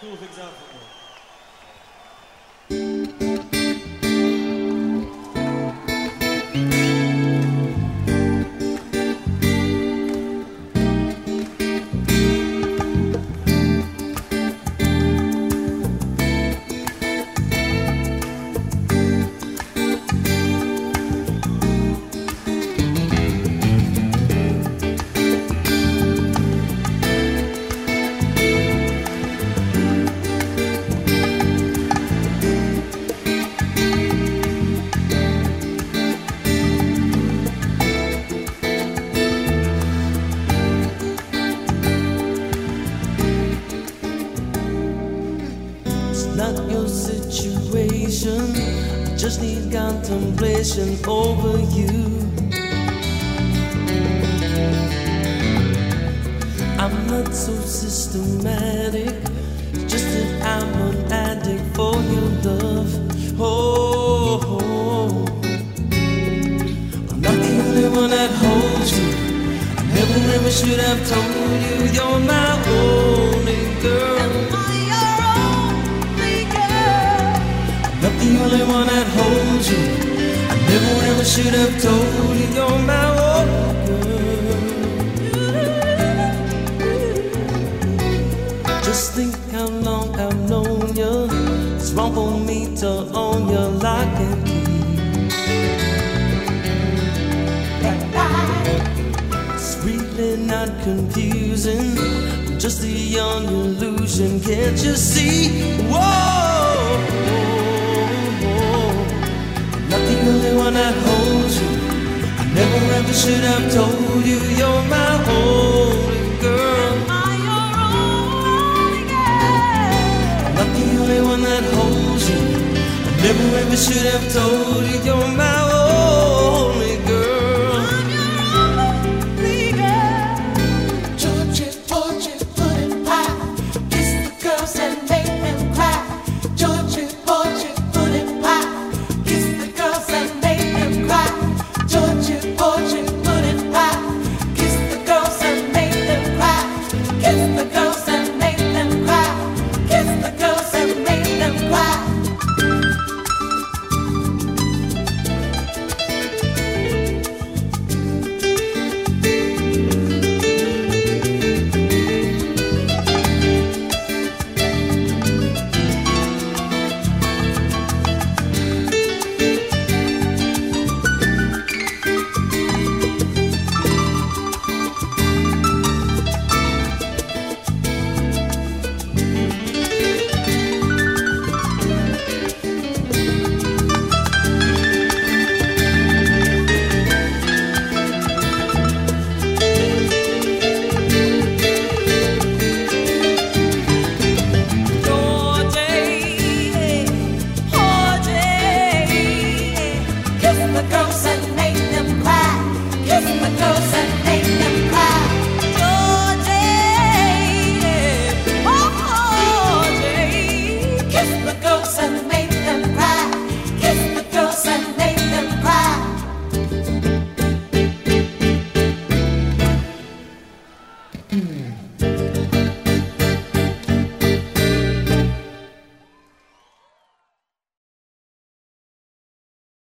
cool things out for me. I just need contemplation over you. I'm not so systematic. Just that I'm an addict for your love. Oh, I'm not the only one that holds you. I never, never should have told you you're my only only one that holds you. I never ever should have told you you're my own girl. Just think how long I've known you. It's wrong for me to own you like and key. It's really not confusing. Just a young illusion. Can't you see? Whoa. Should have told you you're my only girl. I'm not the only one that holds you. I never ever should have told you you're my